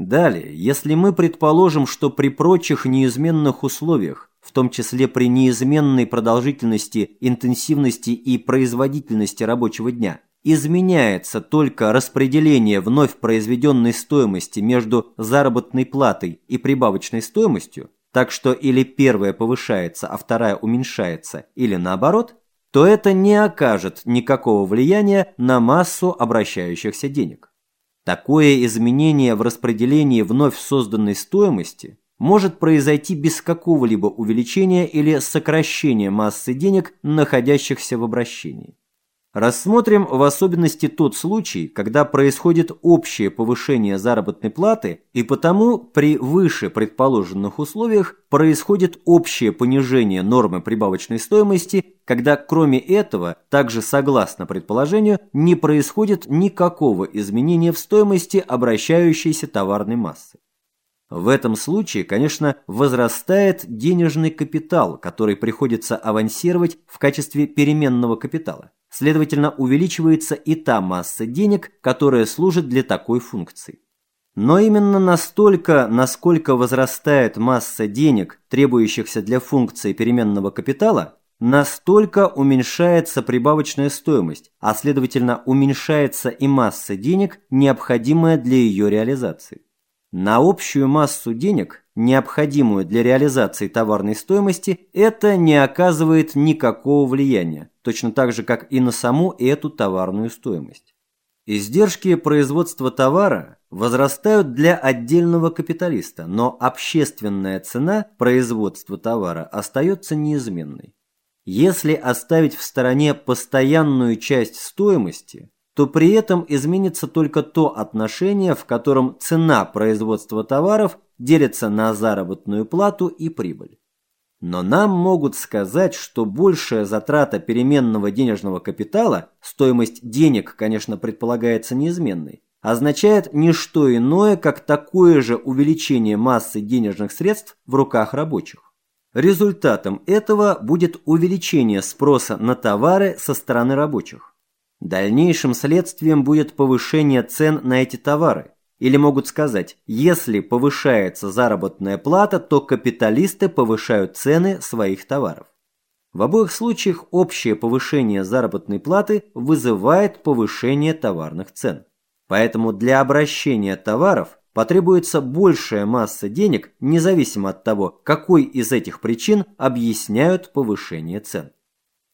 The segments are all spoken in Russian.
Далее, если мы предположим, что при прочих неизменных условиях, в том числе при неизменной продолжительности, интенсивности и производительности рабочего дня, изменяется только распределение вновь произведенной стоимости между заработной платой и прибавочной стоимостью, так что или первая повышается, а вторая уменьшается, или наоборот, то это не окажет никакого влияния на массу обращающихся денег. Такое изменение в распределении вновь созданной стоимости может произойти без какого-либо увеличения или сокращения массы денег, находящихся в обращении. Рассмотрим в особенности тот случай, когда происходит общее повышение заработной платы, и потому при выше предположенных условиях происходит общее понижение нормы прибавочной стоимости, когда кроме этого, также согласно предположению, не происходит никакого изменения в стоимости обращающейся товарной массы. В этом случае, конечно, возрастает денежный капитал, который приходится авансировать в качестве переменного капитала. Следовательно, увеличивается и та масса денег, которая служит для такой функции. Но именно настолько, насколько возрастает масса денег, требующихся для функции переменного капитала, настолько уменьшается прибавочная стоимость, а следовательно уменьшается и масса денег, необходимая для ее реализации. На общую массу денег, необходимую для реализации товарной стоимости, это не оказывает никакого влияния, точно так же, как и на саму эту товарную стоимость. Издержки производства товара возрастают для отдельного капиталиста, но общественная цена производства товара остается неизменной. Если оставить в стороне постоянную часть стоимости, то при этом изменится только то отношение, в котором цена производства товаров делится на заработную плату и прибыль. Но нам могут сказать, что большая затрата переменного денежного капитала, стоимость денег, конечно, предполагается неизменной, означает не что иное, как такое же увеличение массы денежных средств в руках рабочих. Результатом этого будет увеличение спроса на товары со стороны рабочих. Дальнейшим следствием будет повышение цен на эти товары. Или могут сказать, если повышается заработная плата, то капиталисты повышают цены своих товаров. В обоих случаях общее повышение заработной платы вызывает повышение товарных цен. Поэтому для обращения товаров потребуется большая масса денег, независимо от того, какой из этих причин объясняют повышение цен.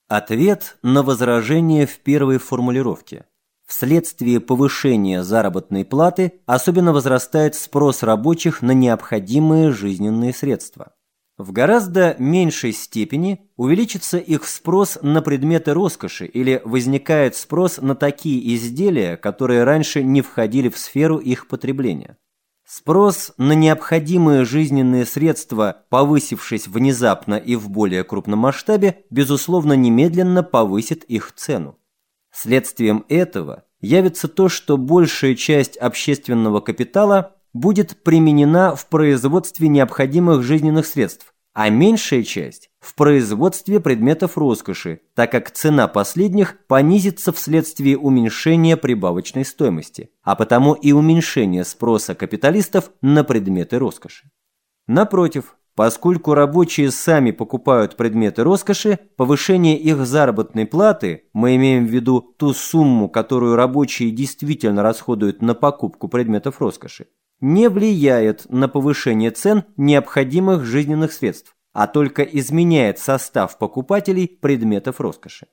Ответ на возражение в первой формулировке. Вследствие повышения заработной платы особенно возрастает спрос рабочих на необходимые жизненные средства. В гораздо меньшей степени увеличится их спрос на предметы роскоши или возникает спрос на такие изделия, которые раньше не входили в сферу их потребления. Спрос на необходимые жизненные средства, повысившись внезапно и в более крупном масштабе, безусловно, немедленно повысит их цену. Следствием этого явится то, что большая часть общественного капитала будет применена в производстве необходимых жизненных средств, а меньшая часть в производстве предметов роскоши, так как цена последних понизится вследствие уменьшения прибавочной стоимости, а потому и уменьшения спроса капиталистов на предметы роскоши. Напротив, поскольку рабочие сами покупают предметы роскоши, повышение их заработной платы, мы имеем в виду ту сумму, которую рабочие действительно расходуют на покупку предметов роскоши, не влияет на повышение цен необходимых жизненных средств, а только изменяет состав покупателей предметов роскоши.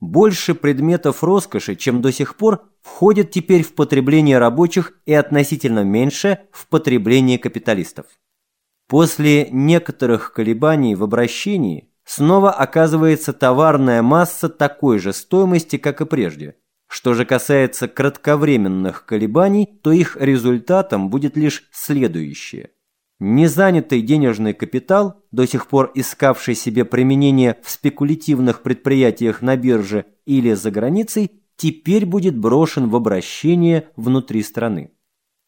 Больше предметов роскоши, чем до сих пор, входит теперь в потребление рабочих и относительно меньше в потребление капиталистов. После некоторых колебаний в обращении снова оказывается товарная масса такой же стоимости, как и прежде. Что же касается кратковременных колебаний, то их результатом будет лишь следующее – Незанятый денежный капитал, до сих пор искавший себе применение в спекулятивных предприятиях на бирже или за границей, теперь будет брошен в обращение внутри страны.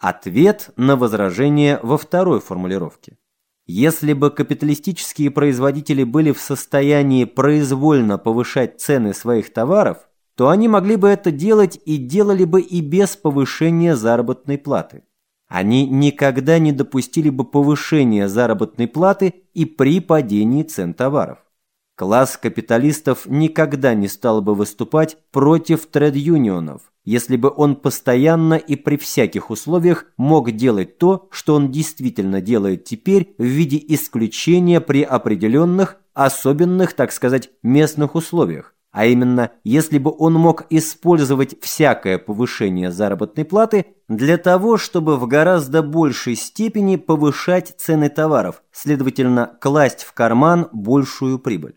Ответ на возражение во второй формулировке. Если бы капиталистические производители были в состоянии произвольно повышать цены своих товаров, то они могли бы это делать и делали бы и без повышения заработной платы. Они никогда не допустили бы повышения заработной платы и при падении цен товаров. Класс капиталистов никогда не стал бы выступать против тред-юнионов, если бы он постоянно и при всяких условиях мог делать то, что он действительно делает теперь в виде исключения при определенных, особенных, так сказать, местных условиях. А именно, если бы он мог использовать всякое повышение заработной платы для того, чтобы в гораздо большей степени повышать цены товаров, следовательно, класть в карман большую прибыль.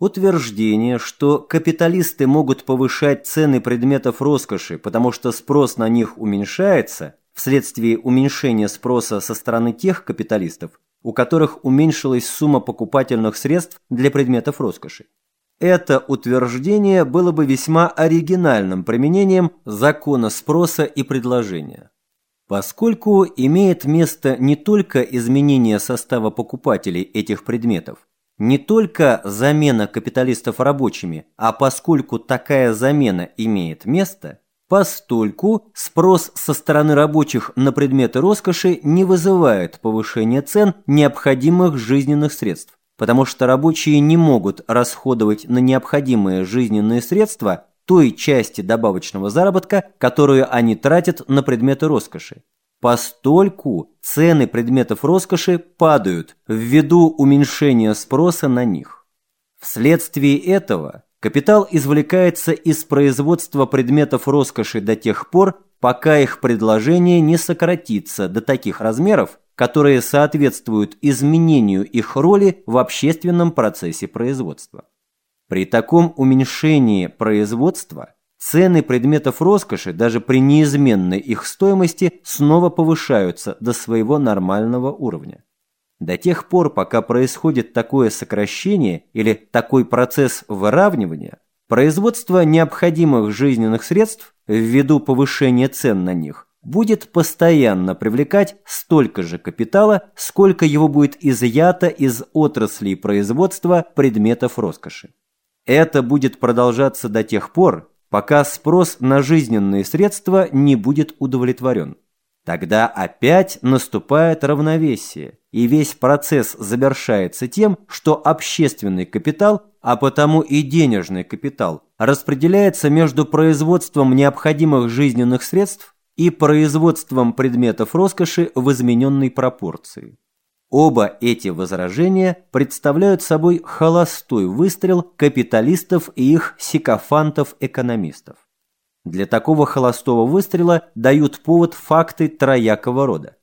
Утверждение, что капиталисты могут повышать цены предметов роскоши, потому что спрос на них уменьшается, вследствие уменьшения спроса со стороны тех капиталистов, у которых уменьшилась сумма покупательных средств для предметов роскоши. Это утверждение было бы весьма оригинальным применением закона спроса и предложения. Поскольку имеет место не только изменение состава покупателей этих предметов, не только замена капиталистов рабочими, а поскольку такая замена имеет место, постольку спрос со стороны рабочих на предметы роскоши не вызывает повышения цен необходимых жизненных средств, потому что рабочие не могут расходовать на необходимые жизненные средства той части добавочного заработка, которую они тратят на предметы роскоши. Постольку цены предметов роскоши падают ввиду уменьшения спроса на них. Вследствие этого капитал извлекается из производства предметов роскоши до тех пор, пока их предложение не сократится до таких размеров, которые соответствуют изменению их роли в общественном процессе производства. При таком уменьшении производства – Цены предметов роскоши даже при неизменной их стоимости снова повышаются до своего нормального уровня. До тех пор, пока происходит такое сокращение или такой процесс выравнивания, производство необходимых жизненных средств ввиду повышения цен на них будет постоянно привлекать столько же капитала, сколько его будет изъято из отраслей производства предметов роскоши. Это будет продолжаться до тех пор, пока спрос на жизненные средства не будет удовлетворен. Тогда опять наступает равновесие, и весь процесс завершается тем, что общественный капитал, а потому и денежный капитал, распределяется между производством необходимых жизненных средств и производством предметов роскоши в измененной пропорции. Оба эти возражения представляют собой холостой выстрел капиталистов и их сикофантов-экономистов. Для такого холостого выстрела дают повод факты троякого рода.